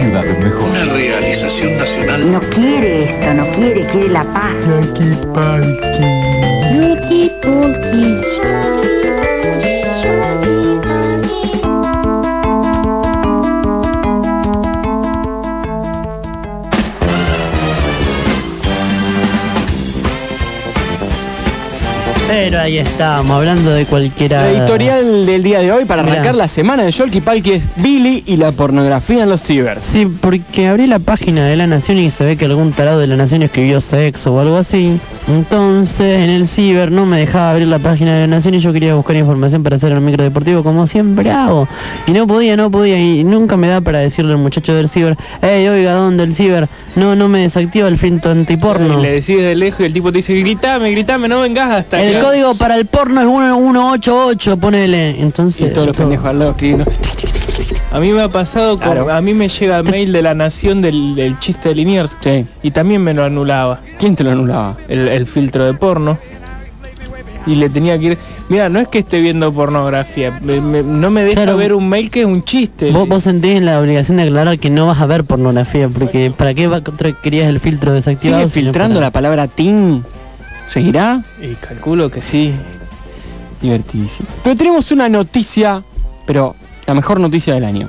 ciudad mejor. Una realización nacional. No quiere esto, no quiere, quiere la paz. Pero ahí estábamos, hablando de cualquiera... La editorial del día de hoy para Mirá. arrancar la semana de Yolki Palki es Billy y la pornografía en los cibers. Sí, porque abrí la página de La Nación y se ve que algún tarado de La Nación escribió sexo o algo así. Entonces, en el ciber no me dejaba abrir la página de La Nación y yo quería buscar información para hacer el micro deportivo como siempre hago. Y no podía, no podía y nunca me da para decirle al muchacho del ciber, hey, oiga, ¿dónde del ciber? No, no me desactiva el filtro antiporno. Y le decís de lejos y el tipo te dice, gritame, gritame, no vengas hasta El acá". código para el porno es 1188, ponele. Entonces, Y todos los pendejos al lado escribiendo. A mí me ha pasado, con- Claro. a mí me llega mail de la nación del, del chiste de Liniers Sí. y también me lo anulaba, ¿Quién te lo anulaba? el, el filtro de porno. Y le tenía que ir, mira, no es que esté viendo pornografía, me- me- no me deja Claro. ver un mail que es un chiste. Vos, vos sentís la obligación de aclarar que no vas a ver pornografía, porque ¿para qué va contra- querías el filtro desactivado? ¿Sigue filtrando para- la palabra teen? ¿Seguirá? Y calculo que sí. Divertidísimo. Pero tenemos una noticia, pero la mejor noticia del año.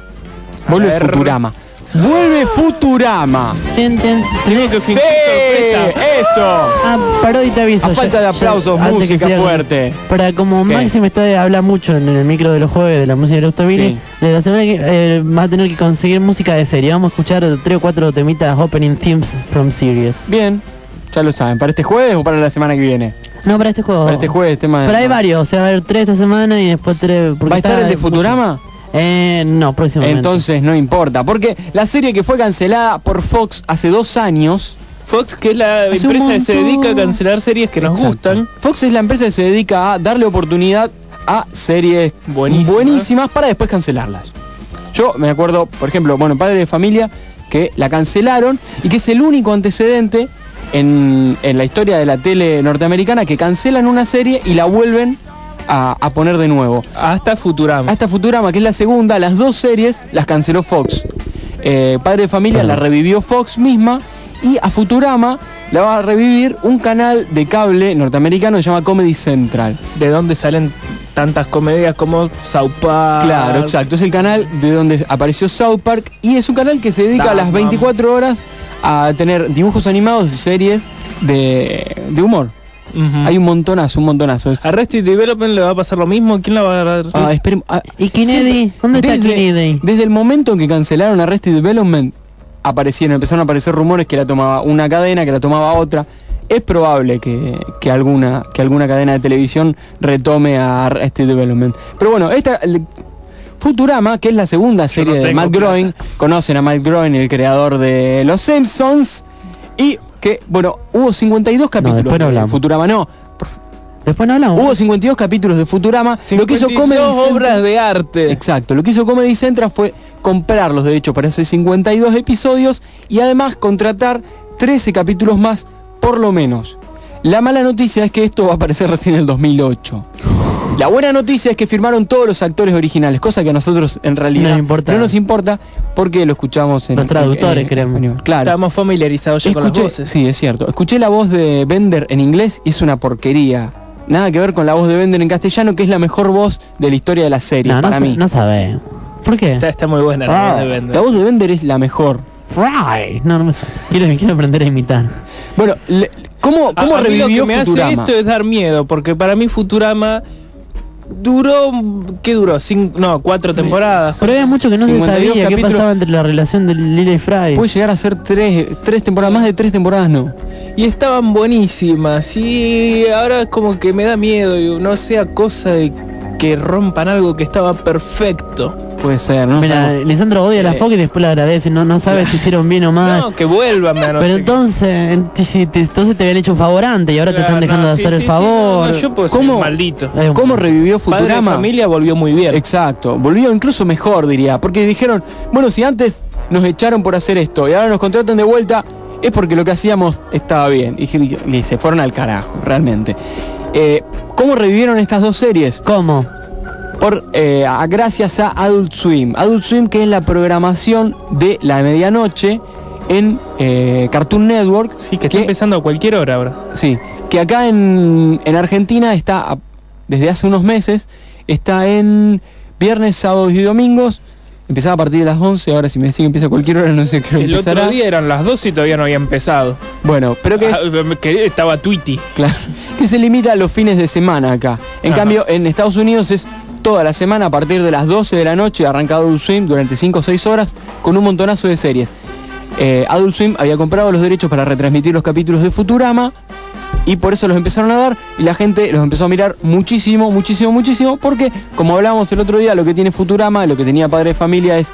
Vuelve. Futurama. Vuelve Futurama. Ten, que fingir ¡Sí! sorpresa. ¡Eso! Ah, paró y te aviso. A ya- falta de aplausos, música fuerte. Para como ¿Qué? Maxi me está habla mucho en el micro de los jueves de la música de Octavini, Sí. de la semana que eh, va a tener que conseguir música de serie. Vamos a escuchar tres o cuatro temitas opening themes from series. Bien, ya lo saben. ¿Para este jueves o para la semana que viene? No, para este juego. Para este jueves, tema de... Pero hay varios, o sea, va a haber tres esta semana y después tres. porque ¿Va a estar el de mucho. Eh, no, próximamente. Entonces no importa, porque la serie que fue cancelada por Fox hace dos años... Fox, que es la Hace empresa que se dedica a cancelar series que nos Exacto. gustan. Fox es la empresa que se dedica a darle oportunidad a series Buenísimas. buenísimas para después cancelarlas. Yo me acuerdo, por ejemplo, bueno, Padre de Familia, que la cancelaron y que es el único antecedente en, en la historia de la tele norteamericana que cancelan una serie y la vuelven a, a poner de nuevo. Hasta Futurama. Hasta Futurama, que es la segunda, las dos series las canceló Fox. Eh, Padre de Familia la revivió Fox misma y a Futurama la va a revivir un canal de cable norteamericano que se llama Comedy Central. de dónde salen tantas comedias como South Park. Claro, exacto. Es el canal de donde apareció South Park y es un canal que se dedica a las Tamam. 24 horas a tener dibujos animados y series de, de humor. Hay un montonazo, un montonazo. Es- A Arrested Development le va a pasar lo mismo. ¿Quién la va a agarrar? Ah, esperemos- ah, ¿Y Kennedy? siempre- ¿Dónde está desde, Kennedy? Desde el momento en que cancelaron Arrested Development, aparecieron, empezaron a aparecer rumores que la tomaba una cadena, que la tomaba otra. Es probable que, que alguna, que alguna cadena de televisión retome a Arrested Development. Pero bueno, esta... Futurama, que es la segunda serie de Matt. Groening, conocen a Matt Groening, el creador de Los Simpsons, y que, bueno, hubo 52 capítulos después no de hablamos. Futurama, no, Después no hablamos. hubo 52 capítulos de Futurama, lo que hizo 52 Comedy Central- obras de arte. Exacto, lo que hizo Comedy Central fue comprar los derechos para esos 52 episodios y además contratar 13 capítulos más por lo menos. La mala noticia es que esto va a aparecer recién en el 2008. La buena noticia es que firmaron todos los actores originales, cosa que a nosotros en realidad No nos importa. no nos importa porque lo escuchamos en Los traductores, en- creemos. Claro. Estamos familiarizados ya con las voces. Sí, es cierto. Escuché la voz de Bender en inglés y es una porquería. Nada que ver con la voz de Bender en castellano, que es la mejor voz de la historia de la serie, no, para mí. no sabe. ¿Por qué? Está, está muy buena la Ah, voz de Bender. La voz de Bender es la mejor. Fry. No, no me sabe. Quiero, quiero aprender a imitar. Bueno, le- ¿cómo, A- cómo a mí lo revivió que me hace esto es dar miedo, porque para mí Futurama duró, ¿qué duró? Cin- no, cuatro temporadas. Pero había mucho que no se 52 sabía qué pasaba entre la relación de Lila y Fry. Puede llegar a ser tres, tres temporadas, más de tres temporadas no. Y estaban buenísimas, y ahora como que me da miedo, y no sea cosa de que rompan algo que estaba perfecto. Puede ser, ¿no? Mira, Sabemos. Lisandro odia la Eh. Fox y después le agradece. No, no sabe si hicieron bien o mal. No, que vuelvan, Ah. Pero entonces, entonces te habían hecho un favor antes y ahora te están dejando de hacer el favor. yo puedo ¿Cómo? ser maldito. ¿Cómo revivió Padre de Futurama? familia volvió muy bien. Exacto, volvió incluso mejor, diría, porque dijeron, bueno, si antes nos echaron por hacer esto y ahora nos contratan de vuelta, es porque lo que hacíamos estaba bien. Y se fueron al carajo, realmente. Eh, ¿Cómo revivieron estas dos series? ¿Cómo? Por eh, a- gracias a Adult Swim. Adult Swim que es la programación de la medianoche en eh, Cartoon Network. Sí, que está empezando a cualquier hora ahora. Sí, que acá en, en Argentina está, desde hace unos meses, está en viernes, sábados y domingos. Empezaba a partir de las 11, ahora si me decís que empieza a cualquier hora no sé qué El empezará. otro día eran las 12 y todavía no había empezado. Bueno, pero que, es- Ah, que estaba Tweety. claro, que se limita a los fines de semana acá. En Ajá. cambio, en Estados Unidos es toda la semana a partir de las 12 de la noche, arranca Adult Swim durante 5 o 6 horas con un montonazo de series. Eh, Adult Swim había comprado los derechos para retransmitir los capítulos de Futurama y por eso los empezaron a dar y la gente los empezó a mirar muchísimo, muchísimo, muchísimo porque como hablábamos el otro día, lo que tiene Futurama, lo que tenía Padre de Familia es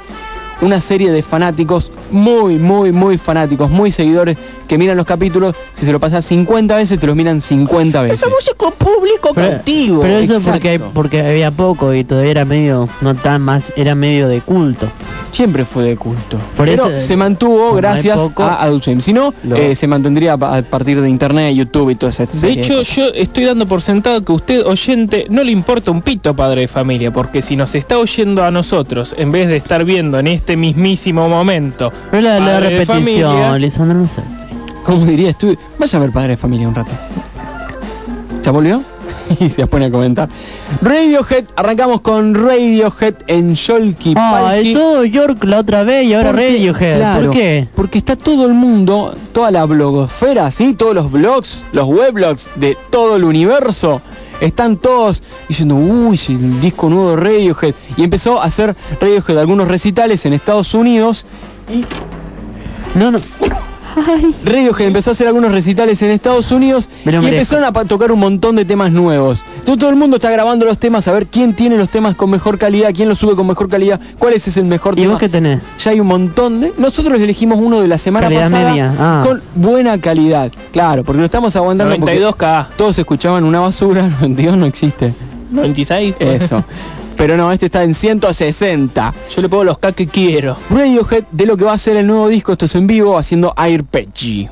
una serie de fanáticos muy, muy, muy fanáticos, muy seguidores que miran los capítulos, si se lo pasas 50 veces te los miran 50 veces. músico público Pero, pero eso porque, exacto. porque había poco y todavía era medio, no tan más, era medio de culto. Siempre fue de culto. Por Pero eso, se mantuvo gracias poco, a Adult Swim. Si no, lo- eh, se mantendría a partir de internet, YouTube y todo eso. De hecho, yo estoy dando por sentado que usted, oyente, no le importa un pito padre de familia, porque si nos está oyendo a nosotros, en vez de estar viendo en este mismísimo momento, Pero la, la repetición, familia. Lisandro, no sé. Como dirías tú, vaya a ver Padre de Familia un rato. ¿Ya volvió? y se pone a comentar. Radiohead, arrancamos con Radiohead en Sholky Ah, Palki. es todo York la otra vez y ahora Porque- Radiohead. claro, ¿Por qué? Porque está todo el mundo, toda la blogosfera, ¿sí? Todos los blogs, los weblogs de todo el universo. Están todos diciendo, uy, el disco nuevo de Radiohead. Y empezó a hacer Radiohead algunos recitales en Estados Unidos. No, no. Radiohead empezó a hacer algunos recitales en Estados Unidos y merezco. empezaron a tocar un montón de temas nuevos. Entonces todo el mundo está grabando los temas a ver quién tiene los temas con mejor calidad, quién los sube con mejor calidad, cuál es el mejor ¿Y tema. vos qué tenés? Ya hay un montón de... Nosotros elegimos uno de la semana Calidad pasada media, ah. con buena calidad. Claro, porque lo estamos aguantando porque 92K, todos escuchaban una basura, 92 no existe. 96. Eso. Pero no, este está en 160. Yo le pongo los K que quiero. Radiohead de lo que va a ser el nuevo disco, esto es en vivo, haciendo Airpeggy.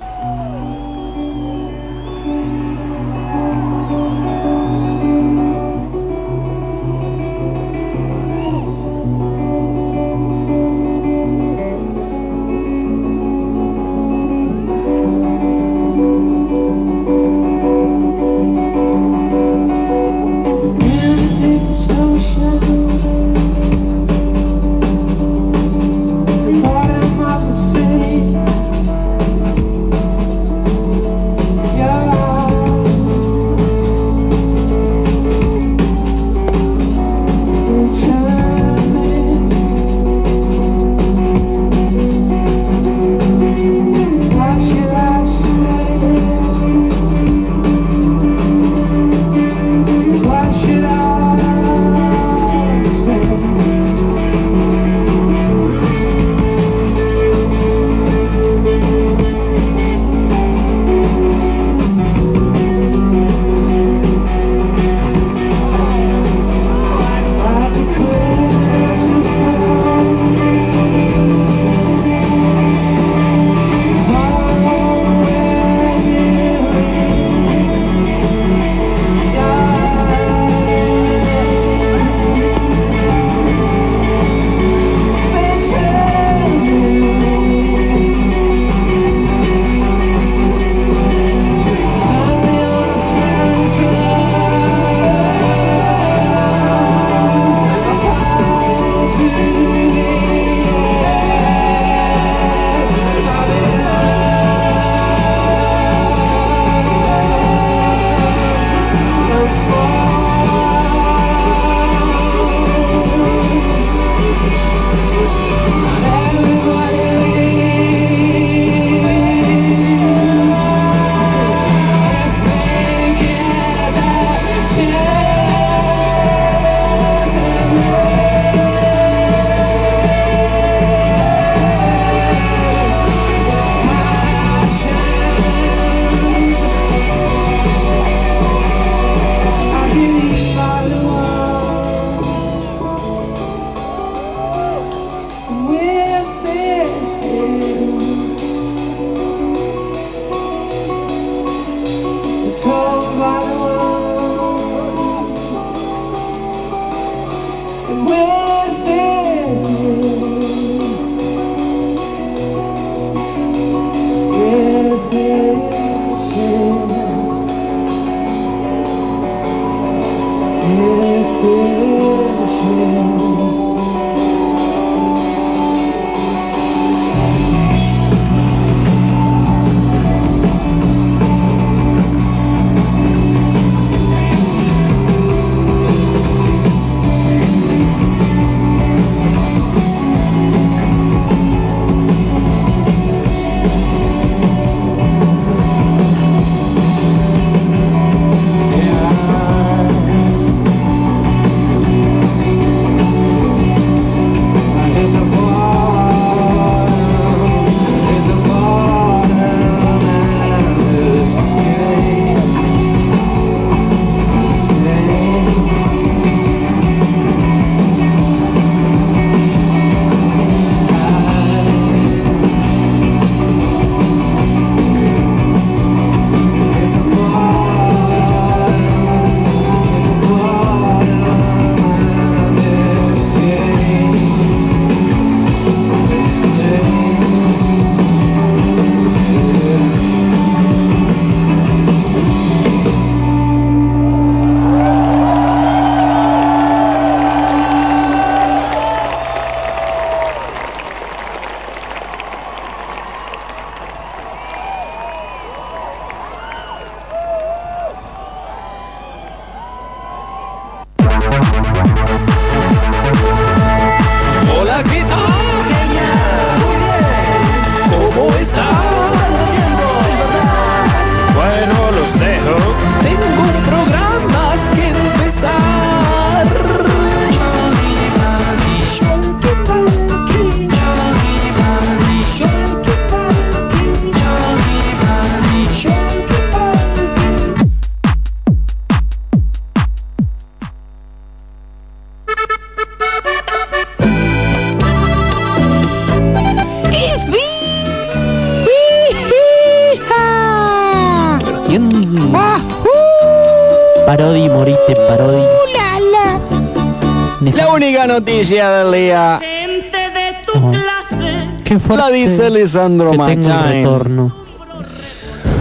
Machain. retorno.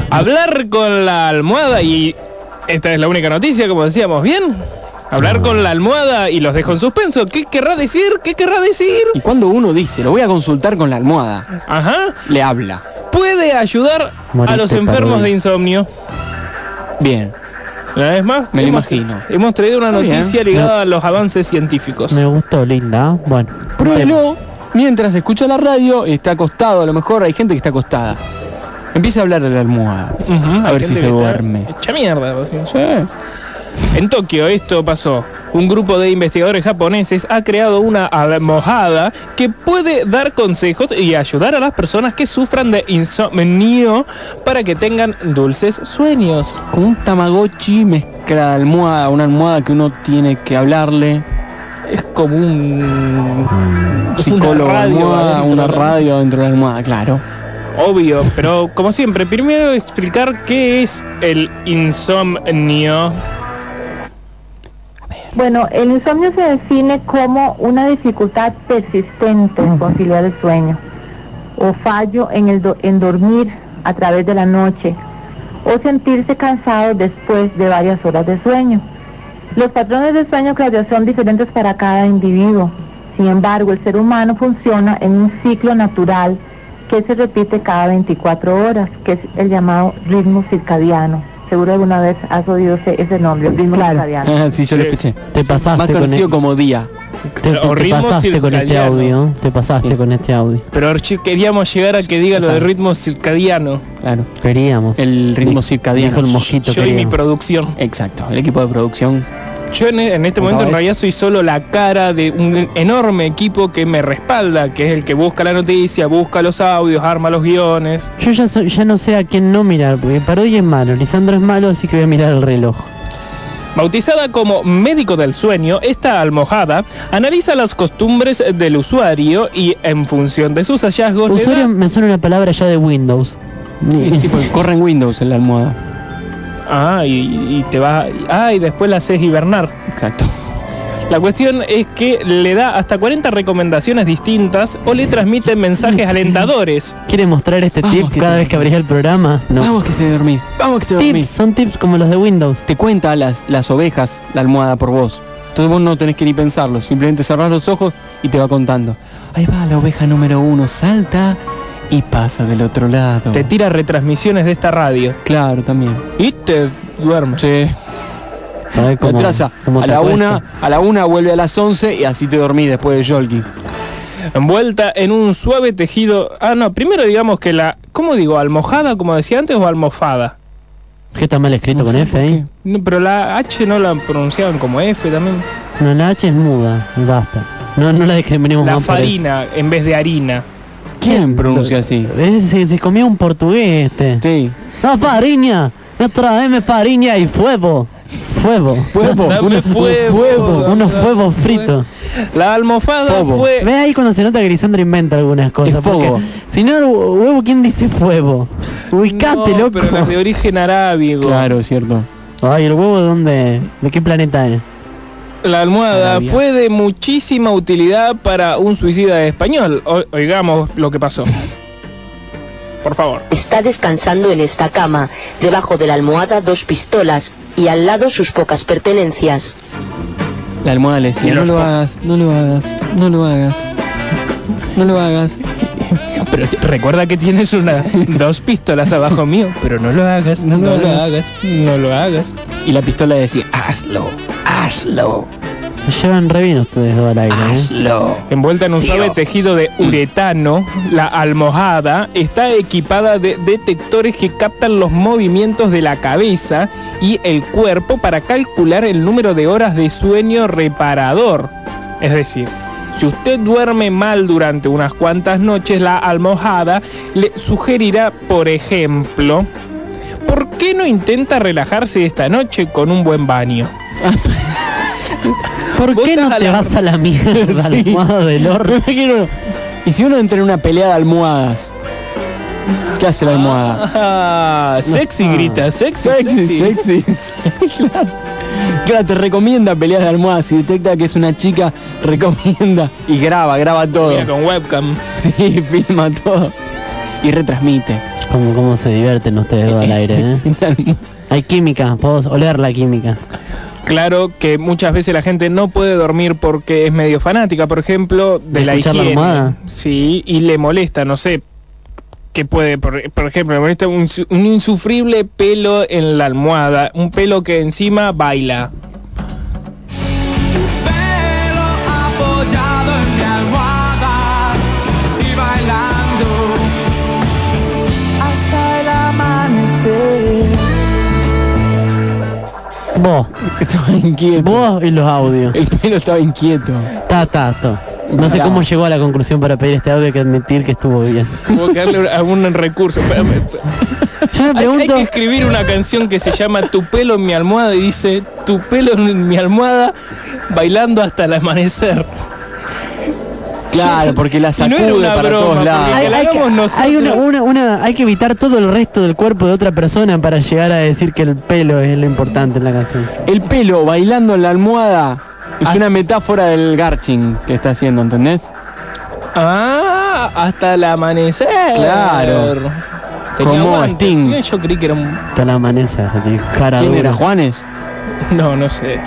Hablar con la almohada y esta es la única noticia, como decíamos, ¿bien? Hablar con la almohada y los dejo en suspenso. ¿Qué querrá decir? ¿Qué querrá decir? Y cuando uno dice, lo voy a consultar con la almohada, Ajá. le habla. Puede ayudar a los enfermos de insomnio. Bien. Una vez más, Me lo imagino. hemos traído una bien. noticia ligada a los avances científicos. Me gustó, linda. Bueno. Pruébelo mientras escucha la radio, está acostado, a lo mejor hay gente que está acostada. Empieza a hablar de la almohada. A ver si se duerme. Hecha mierda. sí. En Tokio esto pasó. Un grupo de investigadores japoneses ha creado una almohada que puede dar consejos y ayudar a las personas que sufran de insomnio para que tengan dulces sueños. Con un tamagotchi mezcla de almohada, una almohada que uno tiene que hablarle. Es como un Psicólogo, Una radio almohada, una radio dentro de la almohada, claro. obvio, pero como siempre, primero explicar qué es el insomnio. Bueno, el insomnio se define como una dificultad persistente en conciliar el sueño o fallo en, el do- en dormir a través de la noche o sentirse cansado después de varias horas de sueño. Los patrones de sueño, Claudia, son diferentes para cada individuo. Sin embargo, el ser humano funciona en un ciclo natural que se repite cada 24 horas, que es el llamado ritmo circadiano. Seguro alguna vez has oído ese, nombre, ritmo circadiano. sí, yo lo escuché. Te pasaste Más con conocido como día. Te, pasaste con este audio. Te pasaste Sí. con este audio. Pero queríamos llegar a que diga lo de ritmo circadiano. Claro. Queríamos. El ritmo Di- circadiano. Dijo el mosquito. Yo y mi producción. Exacto, el equipo de producción. Yo en, en este momento en realidad soy solo la cara de un enorme equipo que me respalda, que es el que busca la noticia, busca los audios, arma los guiones. Yo ya, so- ya no sé a quién no mirar, porque Parodia es malo, Lisandro es malo, así que voy a mirar el reloj. Bautizada como médico del sueño, esta almohada analiza las costumbres del usuario y en función de sus hallazgos le Usuario da- me suena una palabra ya de Windows. Sí, sí, porque corre en Windows en la almohada. Ah, y, y te va... Ah, y después la haces hibernar. Exacto. La cuestión es que le da hasta 40 recomendaciones distintas o le transmite mensajes alentadores. ¿Quiere mostrar este Vamos, tip que cada te- vez que abrís el programa? No. Vamos que te dormís. Vamos que te tips, dormís. son tips como los de Windows. Te cuenta las, las ovejas la almohada por vos. Entonces vos no tenés que ni pensarlo. Simplemente cerrás los ojos y te va contando. Ahí va la oveja número uno. Salta y pasa del otro lado. Te tira retransmisiones de esta radio Claro, también. y te duermes. Sí. A cómo- atrasa. cómo A te la una, a la una vuelve a las 11 y así te dormís después de Yolki. Envuelta en un suave tejido... Ah, no, primero digamos que la... ¿Cómo digo? ¿Almojada, como decía antes, o almofada? ¿Qué está mal escrito No con F ahí? No, pero la H no la pronunciaban como F también. No, la H es muda, y basta. No, no la discriminemos La farina en vez de harina. ¿Quién pronuncia así? Se, se comió un portugués este. Sí. No, fariña. No traeme fariña y fuego. Fuego. Huevo. Dame Unos fuego, Unos fuego. huevos fritos. La almofada Fuego. fue... Ve ahí cuando se nota que Lisandro inventa algunas cosas. Es fuego. porque Si no, huevo, ¿quién dice fuego? Ubicate, No, loco. pero las de origen arábigo. Claro, es cierto. Ay, el huevo de dónde, de qué planeta es. La almohada Arabia. fue de muchísima utilidad para un suicida español. O- oigamos lo que pasó. Por favor. Está descansando en esta cama, debajo de la almohada dos pistolas y al lado sus pocas pertenencias. La almohada le decía, no lo hagas, no lo hagas, no lo hagas. No lo hagas. Pero recuerda que tienes una dos pistolas abajo mío, pero no lo hagas, no, No lo lo hagas. hagas, no lo hagas. Y la pistola decía, hazlo, hazlo, Se llevan re bien ustedes dos al aire, ¿eh? hazlo. Envuelta en un suave tejido de uretano, la almohada está equipada de detectores que captan los movimientos de la cabeza y el cuerpo para calcular el número de horas de sueño reparador. Es decir, si usted duerme mal durante unas cuantas noches, la almohada le sugerirá, por ejemplo, ¿por qué no intenta relajarse esta noche con un buen baño? ¿Por qué no te la- vas a la mierda, Sí. almohada del horno? Me imagino, Y si uno entra en una pelea de almohadas, ¿qué hace la almohada? Ah, sexy No. grita, sexy, Sexy, sexy. sexy. Claro. Claro, te recomienda peleas de almohada. Si detecta que es una chica, recomienda y graba, graba todo. Mira, con webcam. Sí, filma todo. Y retransmite. Como cómo se divierten ustedes al aire, ¿eh? Hay química, puedo oler la química. Claro que muchas veces la gente no puede dormir porque es medio fanática, por ejemplo, de, ¿De la la higiene. almohada? Sí, y le molesta, no sé, que puede, por, por ejemplo, le molesta un insufrible pelo en la almohada, un pelo que encima baila. Vos, Estaba inquieto. vos y los audios. El pelo estaba inquieto. Ta, ta, ta. No sé cómo llegó a la conclusión para pedir este audio, hay que admitir que estuvo bien. Tuvo que darle algún recurso. Yo me Hay, hay pregunto, que escribir una canción que se llama Tu pelo en mi almohada y dice Tu pelo en mi almohada bailando hasta el amanecer. Claro, porque la no sacude para todos lados. hay, que la hay que, hagamos nosotros. hay una, una, una- hay que evitar todo el resto del cuerpo de otra persona para llegar a decir que el pelo es lo importante en la canción. El pelo bailando en la almohada es Ah. una metáfora del garching que está haciendo, ¿entendés? Ah, hasta el amanecer. Claro. Tenía Como guantes. Sting. Yo creí que era un... Hasta la amanece, así, cara ¿Quién dura. era Juanes? No, no sé.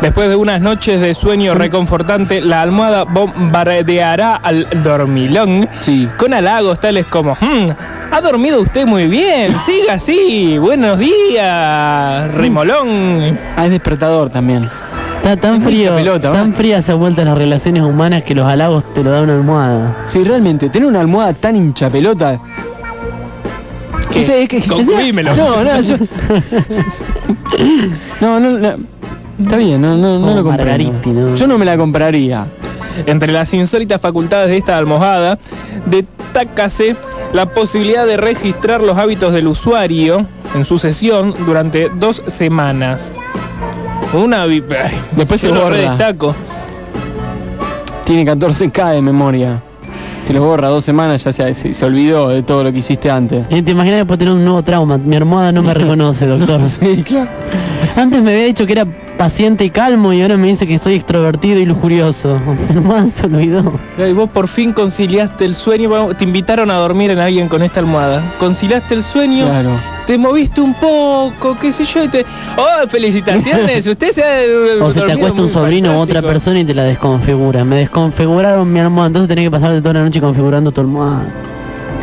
Después de unas noches de Mm. sueño reconfortante, la almohada bombardeará al dormilón Sí. con halagos tales como "Hmm, ha dormido usted muy bien, siga así, buenos días, Rimolón. Ah, es despertador también. Está tan Es frío, pelota, tan ¿no? frías se han vuelto las relaciones humanas que los halagos te lo da una almohada. Sí, realmente, tener una almohada tan hincha pelota. ¿Qué? No sé, es que- Concluímelo. No, no, yo... no, no, no. Está bien, no, no, no lo ¿no? Yo no me la compraría. Entre las insólitas facultades de esta almohada, destácase la posibilidad de registrar los hábitos del usuario en su sesión durante dos semanas. Una ay, Después se borra. redestaco. Tiene 14k de memoria. Te lo borra dos semanas, ya se, se, se olvidó de todo lo que hiciste antes. Y te imaginas después tener un nuevo trauma. Mi almohada no me reconoce, doctor. Sí, claro. Antes me había dicho que era paciente y calmo y ahora me dice que soy extrovertido y lujurioso. Mi almohada se olvidó. Y vos por fin conciliaste el sueño, te invitaron a dormir en alguien con esta almohada. Conciliaste el sueño, Claro. te moviste un poco, qué sé yo, y te... ¡Oh, felicitaciones! Usted se ha... O se te acuesta un sobrino u otra persona y te la desconfigura. Me desconfiguraron mi almohada, entonces tenés que pasarte toda la noche configurando tu almohada.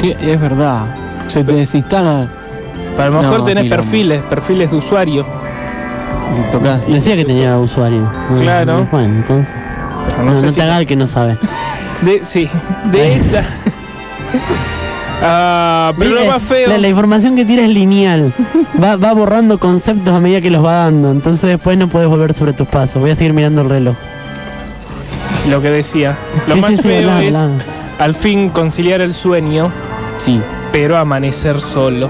Que es verdad. Se te desinstala. A lo mejor No, tenés quilombo. perfiles, perfiles de usuario. Tocás. Decía que tenía usuario. Claro. Bueno, entonces. Pero No, sé no si- te haga el que no sabe. De, sí, de esta... Ah, pero lo más feo... La, la información que tira es lineal. Va, va borrando conceptos a medida que los va dando. Entonces después no puedes volver sobre tus pasos. Voy a seguir mirando el reloj. Lo que decía. Lo Sí, más sí, sí, feo es al fin conciliar el sueño, Sí. pero amanecer solo.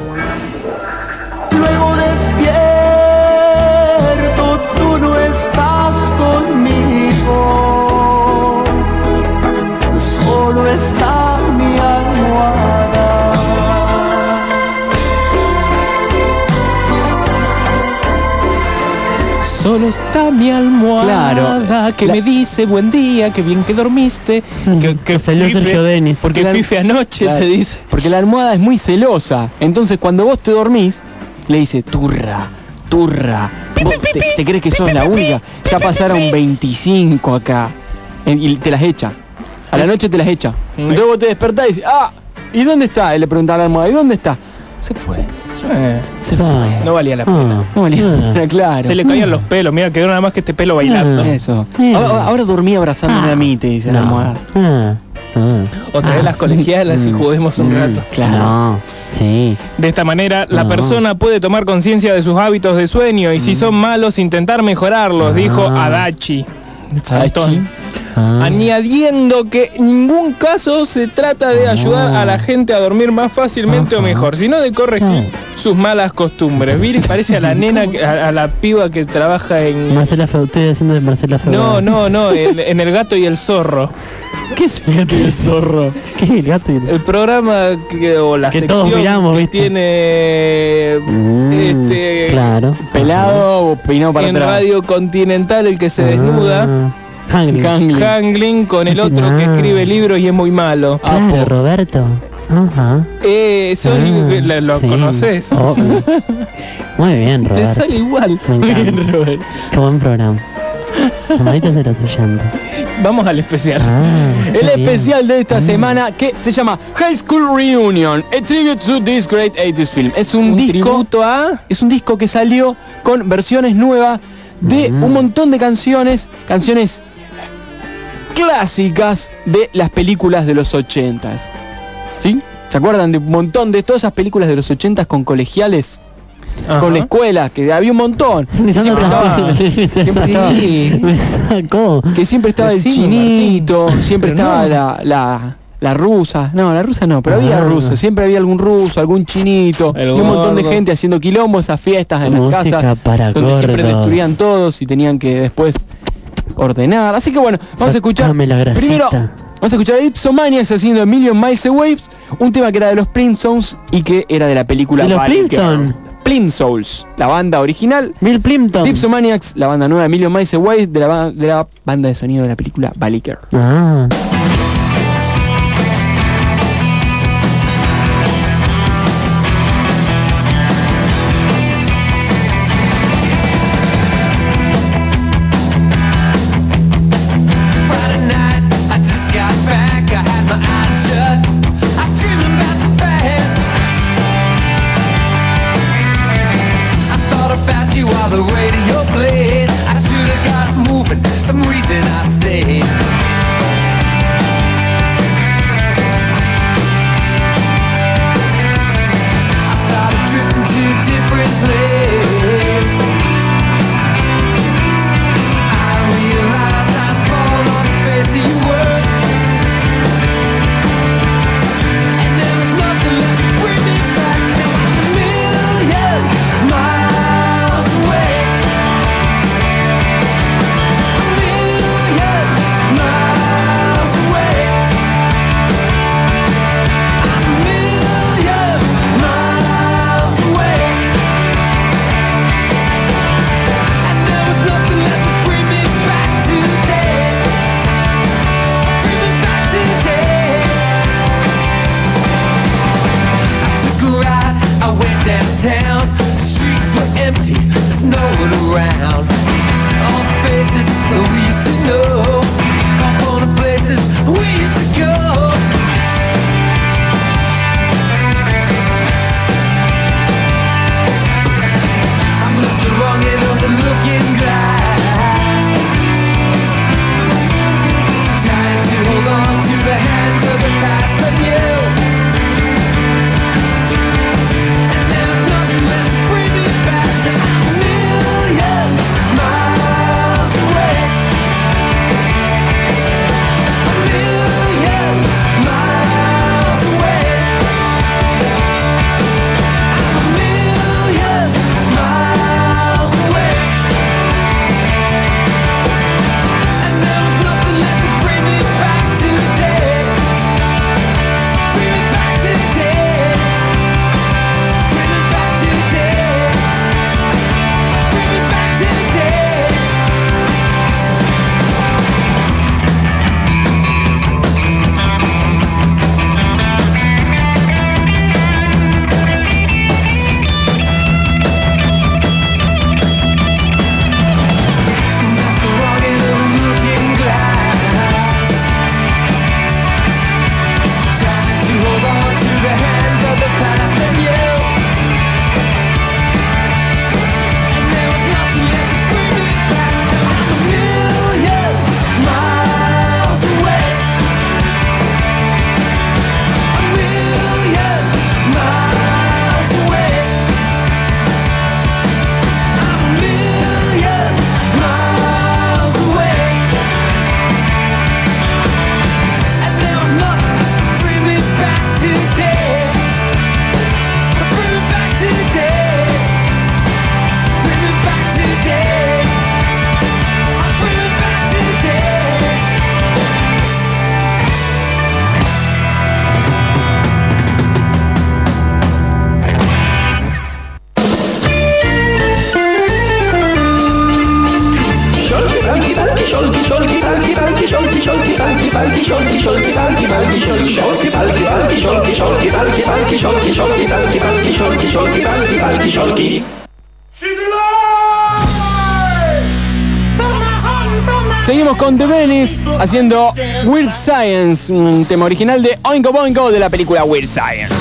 Que la- me dice buen día, que bien que dormiste, que, que Salió pife- Sergio Denis. porque la- pife anoche Claro, te dice. Porque la almohada es muy celosa. Entonces cuando vos te dormís, le dice turra, turra. ¿Vos te, te crees que sos la única? Ya pasaron 25 acá. Y te las echa. A la noche te las echa. Vos te despertás y dices, ah, ¿y dónde está? Y le preguntaba a la almohada, ¿y dónde está? Se fue. Se Ah. fue. no valía la pena. Ah. No valía Ah. pena, claro. Se le caían los pelos, mira, quedó nada más que este pelo bailando. Ah. Eso. Ahora, ahora dormí abrazándome Ah. a mí, te dice la almohada. Ah. Ah. Otra vez las colegialas y Mm. juguemos un Mm, rato. Claro. No. Sí. De esta manera, la persona puede tomar conciencia de sus hábitos de sueño y si son malos, intentar mejorarlos, dijo Ah. Ah. Añadiendo que en ningún caso se trata de ayudar a la gente a dormir más fácilmente o mejor, sino de corregir Ah. sus malas costumbres. Viri parece a la nena, a, a la piba que trabaja en... Marcela. Estoy haciendo de Marcela Feudal. No, no, no, en, en El gato y el zorro. ¿Qué es el gato y el zorro? ¿Qué es el gato y el El programa que, o la Que sección todos miramos, que ¿viste? tiene Mm, este Claro. Pelado o peinado para en atrás. Radio Continental el que se desnuda. Ah, Hangling. Hangling. Hangling con el otro que Ah. escribe libros y es muy malo. Claro, Apo. Roberto. Ajá. Eh, Ah, ¿lo, lo sí. conoces? Oh, Muy bien, Te Roberto. sale igual. Me encanta. Qué buen programa. Llamaditas de los oyentes. Vamos al especial. Ah, El bien. especial de esta Mm. semana que se llama High School Reunion, a tribute to this great 80s film. Es un, Un disco, tributo a... es un disco que salió con versiones nuevas de Mm. un montón de canciones, canciones clásicas de las películas de los 80s. ¿Sí? ¿Se acuerdan de un montón de todas esas películas de los 80s con colegiales? Con la Ajá. escuela, que había un montón. Siempre estaba-. Me sacó. que siempre estaba el chinito, siempre Pero estaba no. la, la, la rusa, no, la rusa no, pero había Ah. rusa, siempre había algún ruso, algún chinito, El y un montón de gente haciendo quilombo, esas fiestas en las casas, para donde siempre destruían todos y tenían que después ordenar. Así que bueno, vamos a escuchar primero, vamos a escuchar a Ipsomaniacs haciendo Million Miles Away, un tema que era de los Plimsons y que era de la película ¿De los Valley Girl. Plimpton? Plimsouls, la banda original. Bill Plimpton. Dipsomaniacs, la banda nueva de Million Miles Away de la, ba- de la banda de sonido de la película Girl. Ah. Weird Science, un tema original de Oingo Boingo de la película Weird Science.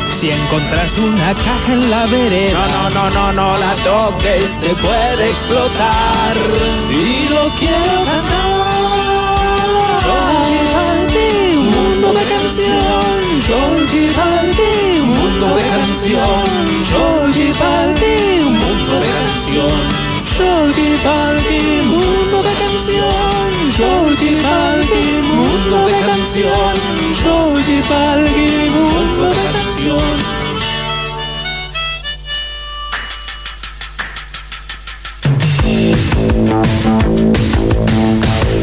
Si encontras una caja en la vereda, no, no, no, no, no la toques, te puede explotar. Y lo quiero ganar. Palki, un mundo de canción. Cholky Palki, un mundo de canción. Cholky Palki, un mundo de canción. Cholky Palki, mundo de canción. Cholky Palki, mundo de canción. Cholky Palki, mundo de canción. your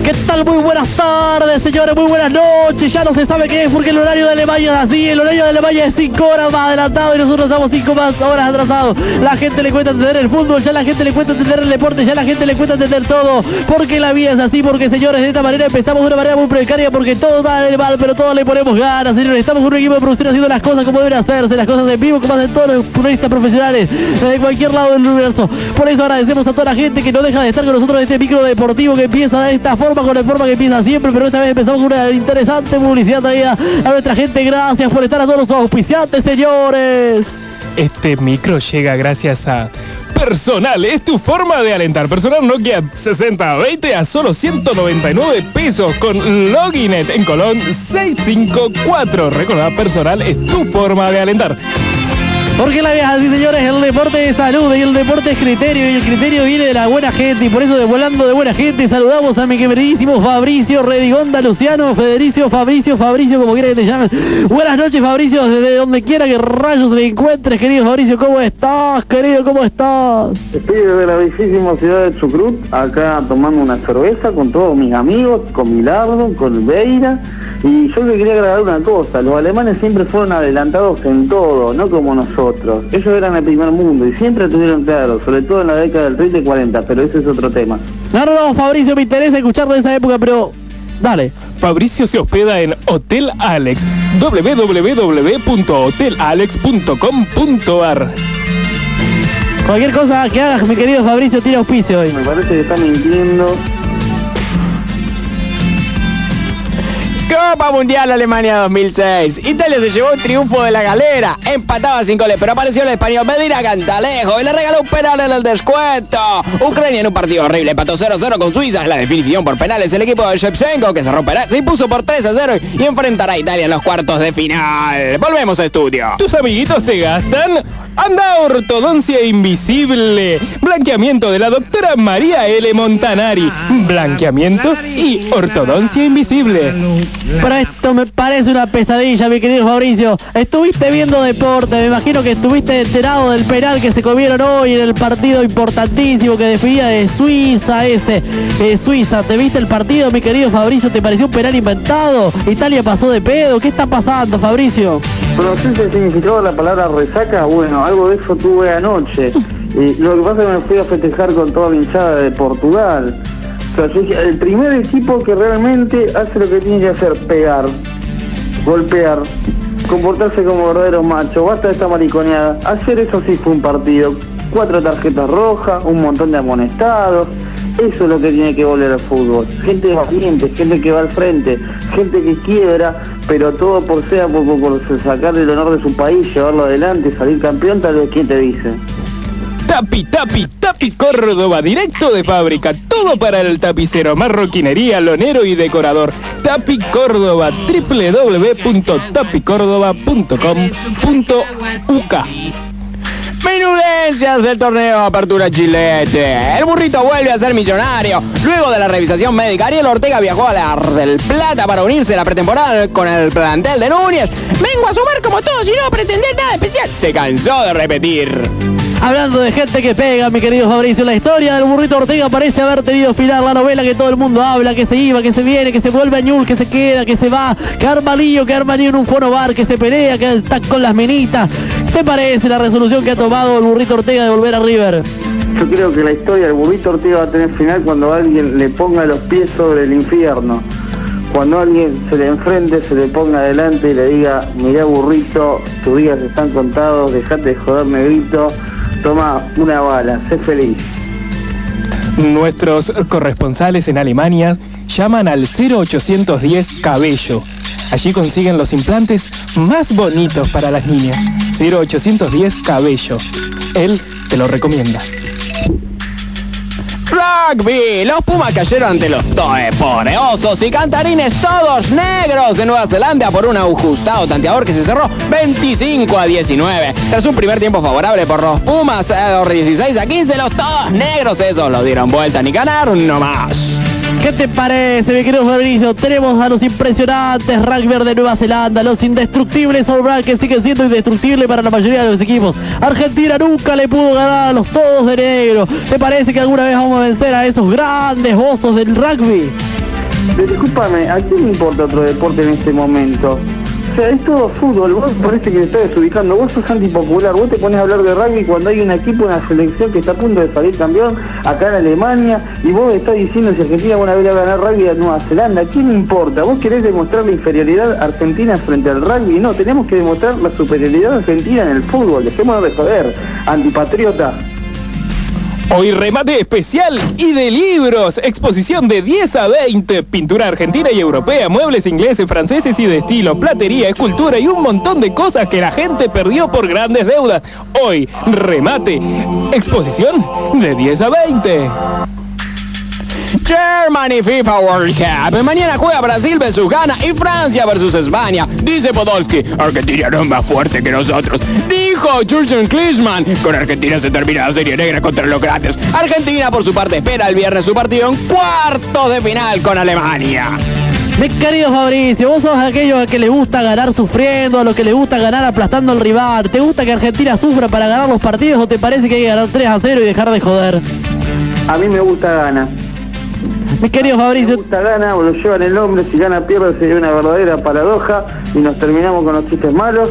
¿Qué tal? Muy buenas tardes, señores, muy buenas noches. Ya no se sabe qué es porque el horario de Alemania es así. El horario de Alemania es 5 horas más adelantado y nosotros estamos 5 más horas atrasados. La gente le cuenta entender el fútbol, ya la gente le cuenta entender el deporte, ya la gente le cuenta entender todo. Porque la vida es así, porque señores, de esta manera empezamos de una manera muy precaria porque todo da mal, pero todos le ponemos ganas, señores. Estamos con un equipo de producción haciendo las cosas como deben hacerse, las cosas en vivo como hacen todos los periodistas profesionales de cualquier lado del universo. Por eso agradecemos a toda la gente que no deja de estar con nosotros en este micro deportivo que empieza de esta forma, con la forma que empieza siempre, pero esta vez empezamos una interesante publicidad traída a nuestra gente. Gracias por estar a todos los auspiciantes, señores. Este micro llega gracias a Personal, es tu forma de alentar. Personal Nokia 6020 a solo 199 pesos con Loginet en Colón 654. Recordad, Personal es tu forma de alentar. Porque la vieja, sí señores, el deporte es salud y el deporte es criterio y el criterio viene de la buena gente y por eso de volando de buena gente saludamos a mi queridísimo Fabricio Redigonda Luciano, Federicio, Fabricio, Fabricio, como quiera que te llames. Buenas noches Fabricio, desde donde quiera que rayos te encuentres, querido Fabricio, ¿cómo estás, querido? ¿Cómo estás? Estoy desde la bellísima ciudad de Chucrut, acá tomando una cerveza con todos mis amigos, con Milardo, con Beira. Y yo le quería agregar una cosa, los alemanes siempre fueron adelantados en todo, no como nosotros. Ellos eran el primer mundo y siempre tuvieron claro, sobre todo en la década del 30 y 40, pero ese es otro tema. No, no, no, Fabricio, me interesa escucharlo de esa época, pero dale. Fabricio se hospeda en Hotel Alex, www.hotelalex.com.ar. Cualquier cosa que hagas, mi querido Fabricio, tira auspicio hoy. Me parece que está mintiendo. Copa Mundial Alemania 2006. Italia se llevó un triunfo de la galera. Empataba sin goles, pero apareció el español Medina Cantalejo y le regaló un penal en el descuento. Ucrania en un partido horrible empató 0-0 con Suiza en la definición por penales. El equipo de Shevchenko que se romperá, se impuso por 3-0 y enfrentará a Italia en los cuartos de final. Volvemos a estudio. ¿Tus amiguitos te gastan? Anda Ortodoncia Invisible. Blanqueamiento de la doctora María L. Montanari. Blanqueamiento y ortodoncia invisible. Pero esto me parece una pesadilla, mi querido Fabricio. Estuviste viendo deporte, me imagino que estuviste enterado del penal que se comieron hoy en el partido importantísimo que definía de Suiza ese. Eh, Suiza, ¿te viste el partido, mi querido Fabricio? ¿Te pareció un penal inventado? ¿Italia pasó de pedo? ¿Qué está pasando, Fabricio? Pero no sé si el significado de la palabra resaca, bueno, algo de eso tuve anoche. Y lo que pasa es que me fui a festejar con toda la hinchada de Portugal. O sea, yo el primer equipo que realmente hace lo que tiene que hacer, pegar, golpear, comportarse como verdadero macho, basta de esta mariconeada. Hacer eso sí fue un partido. Cuatro tarjetas rojas, un montón de amonestados. Eso es lo que tiene que volver al fútbol. Gente valiente, gente que va al frente, gente que quiebra, pero todo por sea por, por, sacar el honor de su país, llevarlo adelante, salir campeón, tal vez quién te dice. Tapi, tapi, tapi Córdoba, directo de fábrica. Todo para el tapicero, marroquinería, lonero y decorador. Tapi Córdoba, www.tapicórdoba.com.uk. Menudencias del torneo Apertura Chilete. El burrito vuelve a ser millonario. Luego de la revisación médica, Ariel Ortega viajó a la del Plata para unirse a la pretemporada con el plantel de Núñez. Vengo a sumar como todos y no pretender nada especial. Se cansó de repetir. Hablando de gente que pega, mi querido Fabricio, la historia del burrito Ortega parece haber tenido final la novela que todo el mundo habla, que se iba, que se viene, que se vuelve a Ñul, que se queda, que se va, que arma lío, que arma lío en un foro bar, que se pelea, que está con las menitas. ¿Te parece la resolución que ha tomado el burrito Ortega de volver a River? Yo creo que la historia del burrito Ortega va a tener final cuando alguien le ponga los pies sobre el infierno. Cuando alguien se le enfrente, se le ponga adelante y le diga, mirá burrito, tus días están contados, dejate de joder negrito, toma una bala, sé feliz. Nuestros corresponsales en Alemania llaman al 0810 Cabello. Allí consiguen los implantes más bonitos para las niñas. 0810 Cabello. Él te lo recomienda. Rugby. Los Pumas cayeron ante los Toe Poderosos y cantarines todos negros de Nueva Zelanda por un ajustado tanteador que se cerró 25 a 19. Tras un primer tiempo favorable por los Pumas, eh, los 16 a 15, los todos negros esos lo dieron vuelta ni ganaron nomás. ¿Qué te parece, mi querido Fabricio? Tenemos a los impresionantes rugby de Nueva Zelanda, los indestructibles All Blacks que siguen siendo indestructibles para la mayoría de los equipos. Argentina nunca le pudo ganar a los todos de negro. ¿Te parece que alguna vez vamos a vencer a esos grandes osos del rugby? Discúlpame, ¿a quién le importa otro deporte en este momento? O sea, es todo fútbol, vos parece que te estás desubicando, vos sos antipopular, vos te pones a hablar de rugby cuando hay un equipo, una selección que está a punto de salir campeón acá en Alemania y vos estás diciendo si Argentina va a ir a ganar rugby a Nueva Zelanda, ¿quién importa? ¿Vos querés demostrar la inferioridad argentina frente al rugby? No, tenemos que demostrar la superioridad argentina en el fútbol, dejémonos de joder, antipatriota. Hoy remate especial y de libros. Exposición de 10 a 20. Pintura argentina y europea, muebles ingleses, franceses y de estilo, platería, escultura y un montón de cosas que la gente perdió por grandes deudas. Hoy remate. Exposición de 10 a 20. Germany FIFA World Cup. Mañana juega Brasil versus Ghana y Francia versus España. Dice Podolski, Argentina no es más fuerte que nosotros. Dijo Jurgen Klinsmann, con Argentina se termina la serie negra contra los grandes. Argentina por su parte espera el viernes su partido en cuartos de final con Alemania. Mi querido Fabricio, vos sos aquellos a que le gusta ganar sufriendo, a los que le gusta ganar aplastando al rival. ¿Te gusta que Argentina sufra para ganar los partidos o te parece que hay que ganar 3 a 0 y dejar de joder? A mí me gusta gana. Mi querido Fabricio. Gusta gana, lo llevan el hombre, si gana pierde sería una verdadera paradoja y nos terminamos con los chistes malos.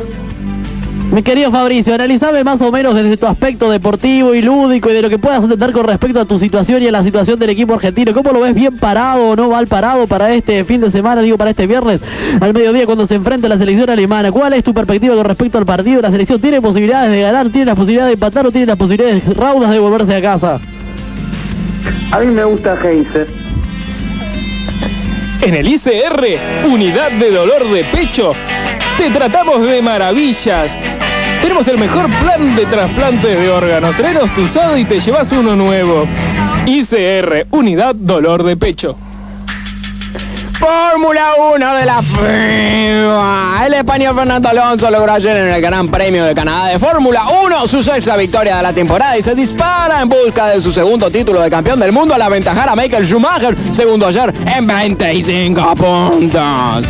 Mi querido Fabricio, analizame más o menos desde tu aspecto deportivo y lúdico y de lo que puedas entender con respecto a tu situación y a la situación del equipo argentino. ¿Cómo lo ves bien parado o no mal parado para este fin de semana, digo para este viernes al mediodía cuando se enfrenta a la selección alemana? ¿Cuál es tu perspectiva con respecto al partido? ¿La selección tiene posibilidades de ganar, tiene la posibilidad de empatar o tiene las posibilidades raudas de volverse a casa? A mí me gusta Heinze. En el ICR, unidad de dolor de pecho, te tratamos de maravillas. Tenemos el mejor plan de trasplantes de órganos. Trenos tu usado y te llevas uno nuevo. ICR, unidad dolor de pecho. Fórmula 1 de la FIA. El español Fernando Alonso logró ayer en el Gran Premio de Canadá de Fórmula 1 su sexta victoria de la temporada y se dispara en busca de su segundo título de campeón del mundo al aventajar a Michael Schumacher, segundo ayer, en 25 puntos.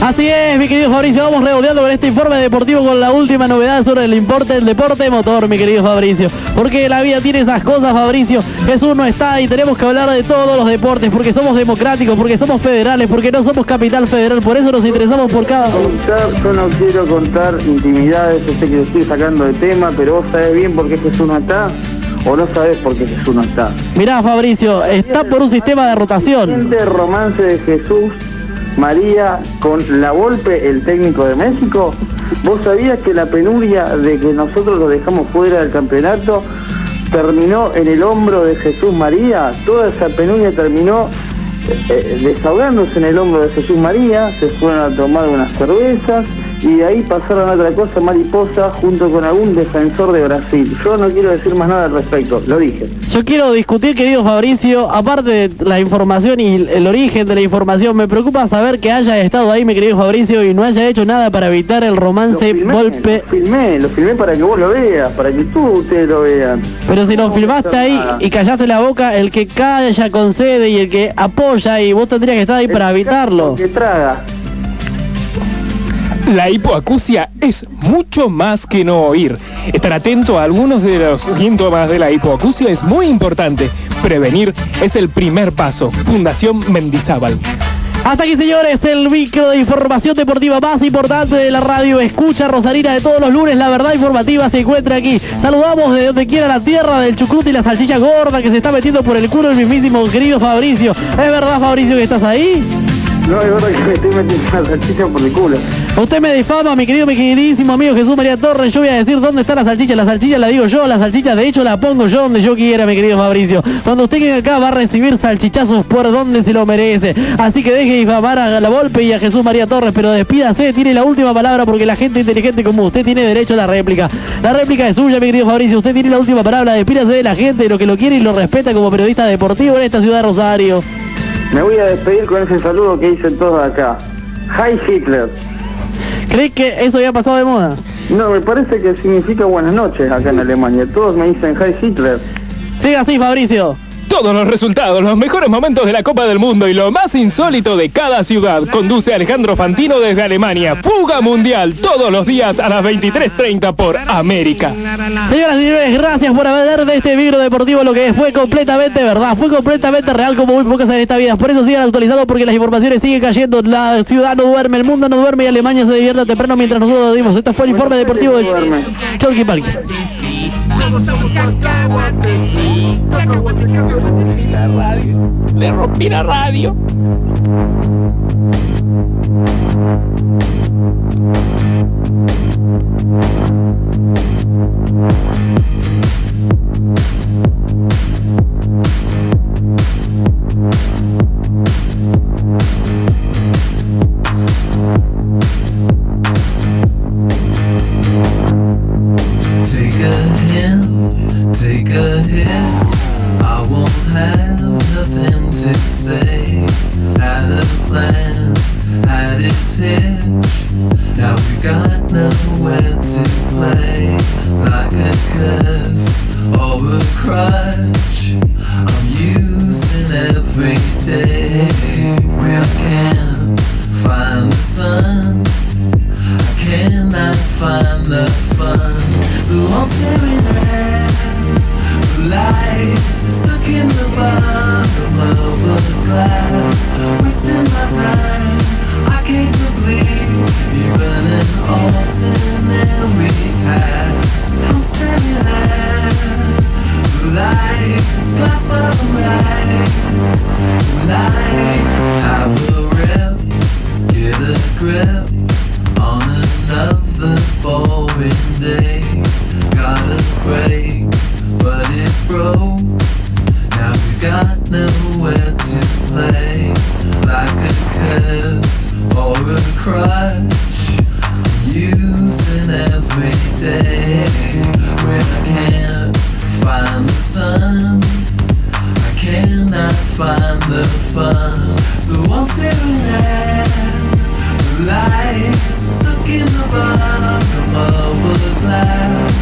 Así es, mi querido Fabricio, vamos redondeando con este informe deportivo con la última novedad sobre el importe del deporte motor, mi querido Fabricio. Porque la vida tiene esas cosas, Fabricio. Jesús no está y tenemos que hablar de todos los deportes, porque somos democráticos, porque somos federales, porque no somos capital federal, por eso nos interesamos por cada... Contar, yo no quiero contar intimidades, yo sé que lo estoy sacando de tema, pero vos sabés bien por qué Jesús no está. ¿O no sabés por qué Jesús no está? Mirá, Fabricio, está por un sistema de rotación. El romance de Jesús María con la Volpe, el técnico de México. ¿Vos sabías que la penuria de que nosotros lo dejamos fuera del campeonato terminó en el hombro de Jesús María? Toda esa penuria terminó eh, eh, desahogándose en el hombro de Jesús María, se fueron a tomar unas cervezas y de ahí pasaron a otra cosa mariposa junto con algún defensor de Brasil. Yo no quiero decir más nada al respecto, lo dije. Yo quiero discutir, querido Fabricio, aparte de la información y el origen de la información, me preocupa saber que haya estado ahí, mi querido Fabricio, y no haya hecho nada para evitar el romance golpe. Lo filmé, lo filmé para que vos lo veas, para que tú ustedes lo vean. Pero si lo filmaste ahí nada. y callaste la boca, el que calla concede y el que apoya y vos tendrías que estar ahí para evitarlo. Que traga. La hipoacusia es mucho más que no oír. Estar atento a algunos de los síntomas de la hipoacusia es muy importante. Prevenir es el primer paso. Fundación Mendizábal. Hasta aquí, señores, el micro de información deportiva más importante de la radio. Escucha Rosarina de todos los lunes. La verdad informativa se encuentra aquí. Saludamos de donde quiera la tierra del chucrut y la salchicha gorda que se está metiendo por el culo el mismísimo querido Fabricio. ¿Es verdad, Fabricio, que estás ahí? No, es verdad que estoy metiendo una salchicha por el culo. Usted me difama, mi querido, mi queridísimo amigo Jesús María Torres. Yo voy a decir dónde está la salchicha. La salchicha la digo yo, la salchicha de hecho la pongo yo donde yo quiera, mi querido Fabricio. Cuando usted venga acá va a recibir salchichazos por donde se lo merece. Así que deje de difamar a la Volpe y a Jesús María Torres, pero despídase, tiene la última palabra porque la gente inteligente como usted tiene derecho a la réplica. La réplica es suya, mi querido Fabricio. Usted tiene la última palabra, despídase de la gente, de lo que lo quiere y lo respeta como periodista deportivo en esta ciudad de Rosario. Me voy a despedir con ese saludo que dicen todos acá. Hi Hitler. ¿Cree que eso ya ha pasado de moda? No, me parece que significa buenas noches acá en Alemania. Todos me dicen Hi Hitler. Siga así, Fabricio. Todos los resultados, los mejores momentos de la Copa del Mundo y lo más insólito de cada ciudad. Conduce Alejandro Fantino desde Alemania. Fuga Mundial todos los días a las 23.30 por América. Señoras y señores, gracias por haber de este micro deportivo lo que fue completamente verdad, fue completamente real como muy pocas en esta vida. Por eso sigan actualizados porque las informaciones siguen cayendo. La ciudad no duerme, el mundo no duerme y Alemania se divierte temprano mientras nosotros dimos. Este fue el informe deportivo de Cholky Parky. Vamos a buscar cacahuates y la radio. Le rompí la radio. fun The one thing the lights stuck in the bottom of a glass.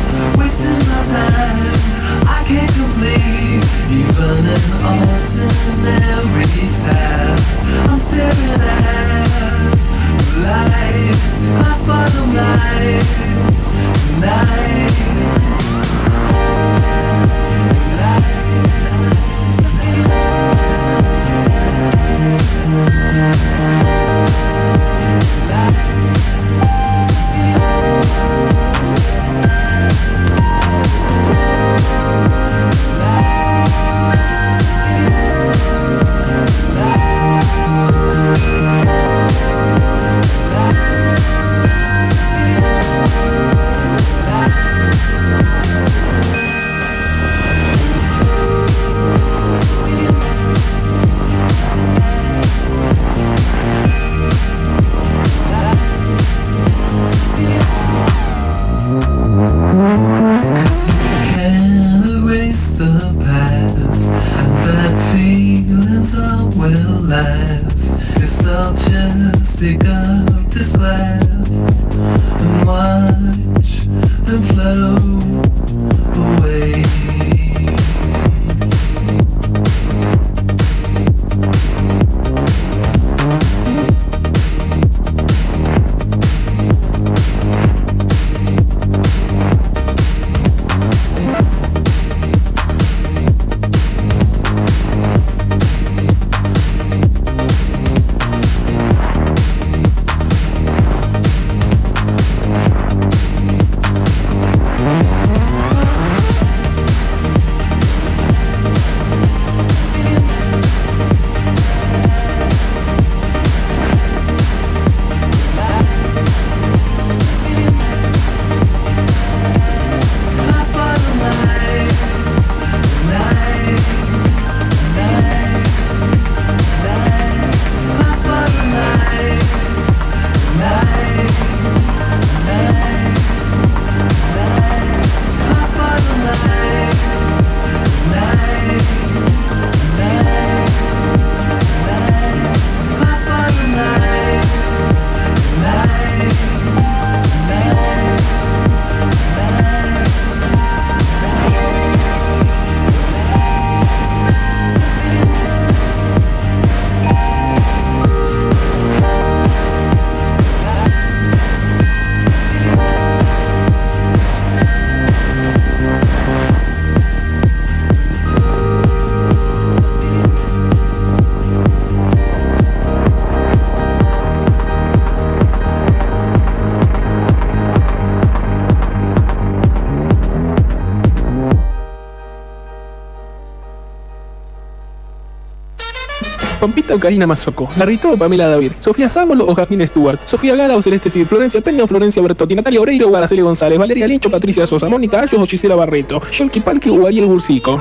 Pampita o Karina Mazoco, Narrito o Pamela David, Sofía Sámolo o Jasmine Stewart, Sofía Gala o Celeste Cid, Florencia Peña o Florencia Bertotti, Natalia Oreiro o Araceli González, Valeria Lincho, Patricia Sosa, Mónica Ayos o Gisela Barreto, Yolki Palki o Ariel Bursico.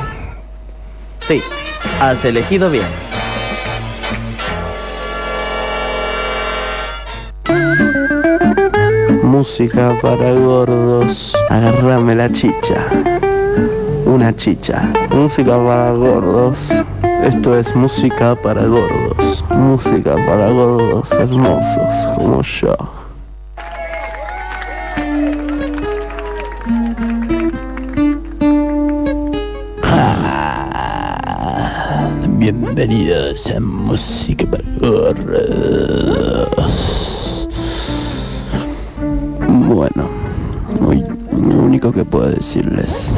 Sí, has elegido bien. Música para gordos. Agarrame la chicha. Una chicha. Música para gordos. Esto es música para gordos, música para gordos hermosos como yo. Bienvenidos a Música para Gordos. Bueno, lo único que puedo decirles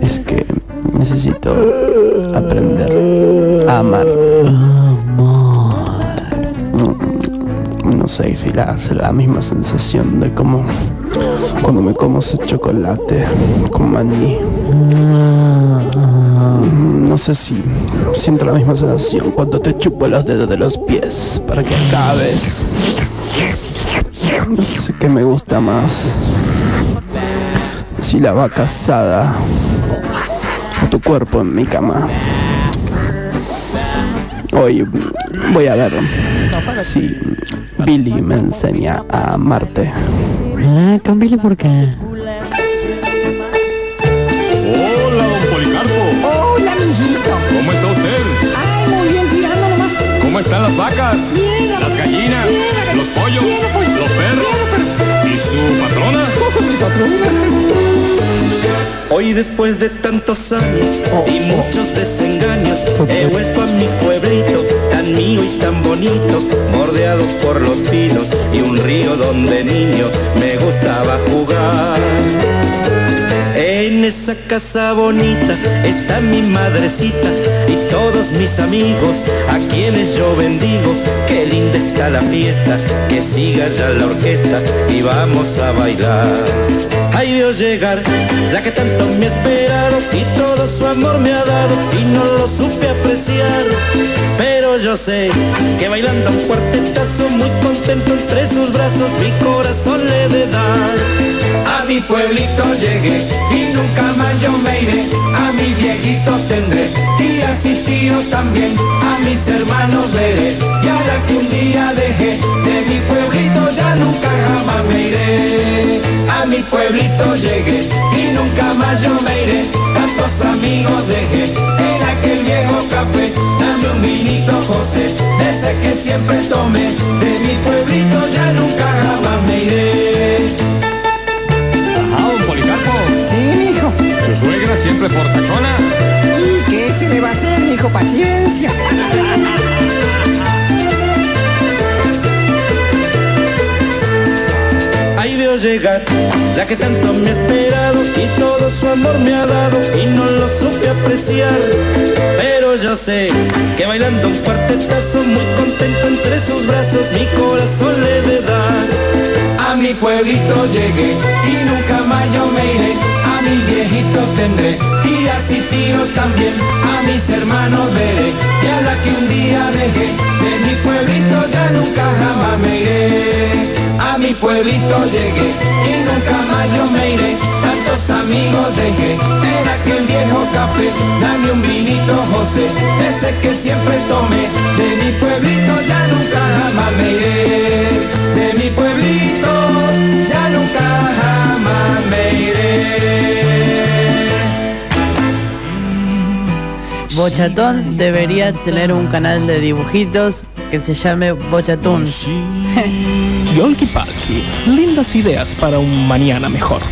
es que necesito aprender a amar. No sé si la, hace la misma sensación de como cuando me como ese chocolate con maní. No sé si siento la misma sensación cuando te chupo los dedos de los pies para que acabes. No sé qué me gusta más. Si la vaca asada tu cuerpo en mi cama. Hoy voy a ver si Billy me enseña a amarte. Ah, con Billy, ¿por qué? Hola, don Policarpo. Hola, mijito. ¿Cómo está usted? Ay, muy bien, tirando nomás. ¿Cómo están las vacas? Bien, las gallinas, bien, la los pollos, bien, los perros y su patrona. Mi patrona. Hoy después de tantos años y muchos desengaños he vuelto a mi pueblito tan mío y tan bonito, bordeado por los pinos y un río donde niño me gustaba jugar. En esa casa bonita está mi madrecita y todos mis amigos a quienes yo bendigo. Qué linda está la fiesta, que siga ya la orquesta y vamos a bailar. Ahí vio llegar la que tanto me ha esperado y todo su amor me ha dado y no lo supe apreciar. Yo sé que bailando un cuartetazo muy contento entre sus brazos mi corazón le de. A mi pueblito llegué y nunca más yo me iré. A mi viejito tendré tías y tíos también. A mis hermanos veré y a que un día dejé de mi pueblito ya nunca jamás me iré. A mi pueblito llegué y nunca más yo me iré. Tantos amigos dejé viejo café. Dame un vinito, José, de ese que siempre tomé. De mi pueblito ya nunca jamás me iré. Ajá, don Policarpo. Sí, mijo. Su suegra siempre fortachona. ¿Y qué se le va a hacer, mijo? Paciencia. llegar la que tanto me ha esperado y todo su amor me ha dado y no lo supe apreciar. Pero yo sé que bailando un cuartetazo muy contento entre sus brazos mi corazón le de dar. A mi pueblito llegué y nunca más yo me iré. A mis viejitos tendré tías y tíos también. A mis hermanos veré y a la que un día dejé de mi pueblito ya nunca jamás me iré. A mi pueblito llegué y nunca más yo me iré. Tantos amigos dejé en aquel viejo café. Dame un vinito, José, ese que siempre tomé. De mi pueblito ya nunca jamás me iré. De mi pueblito ya nunca jamás me iré. Bochatón debería tener un canal de dibujitos que se llame Bochatón. Yolki Palki, lindas ideas para un mañana mejor.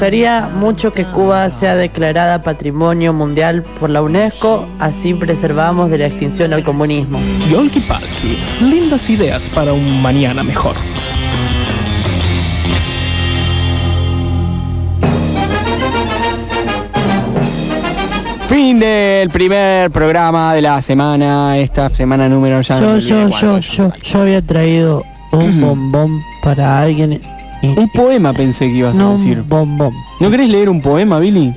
Gustaría mucho que Cuba sea declarada Patrimonio Mundial por la UNESCO, así preservamos de la extinción al comunismo. Yolki Palki, lindas ideas para un mañana mejor. Fin del primer programa de la semana, esta semana número ya... no Yo, me yo, yo, yo, yo había traído un bombón para alguien. Un poema pensé que ibas no a decir. un bombón. ¿No querés leer un poema, Billy?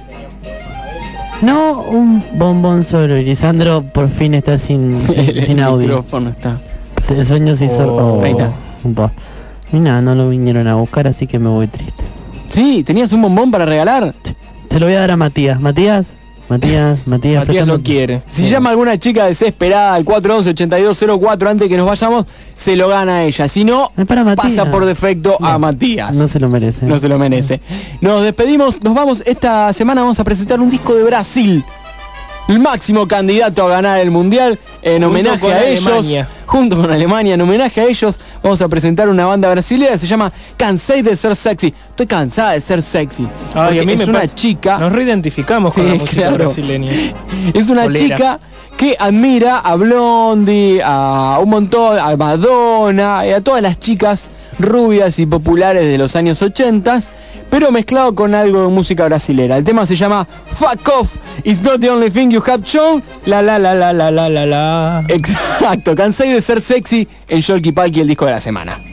No un bombón solo. Y Lisandro por fin está sin, sin, El sin audio. micrófono está. El sueño se hizo... Oh. Ahí está. Y nada, no lo vinieron a buscar, así que me voy triste. Sí, ¿tenías un bombón para regalar? Se lo voy a dar a Matías. Matías, Matías, Matías. Matías no quiere. Si llama alguna chica desesperada al 411-8204 antes que nos vayamos, se lo gana a ella. Si no, para Matías. pasa por defecto a Matías. No se lo merece. No se lo merece. Nos despedimos, nos vamos. Esta semana vamos a presentar un disco de Brasil. El máximo candidato a ganar el mundial en homenaje a ellos. Alemania. Junto con Alemania, en homenaje a ellos, vamos a presentar una banda brasileña que se llama Cansei de ser sexy. Estoy cansada de ser sexy. Ay, a mí es me una pasa- chica. Nos reidentificamos con la música claro. brasileña. Es una chica que admira a Blondie, a un montón, a Madonna y a todas las chicas rubias y populares de los años 80, pero mezclado con algo de música brasilera. El tema se llama Fuck Off, It's Not the Only Thing You Have Shown. La la la la la la la la. Exacto, cansé de ser sexy en Sholky Palki, el disco de la semana.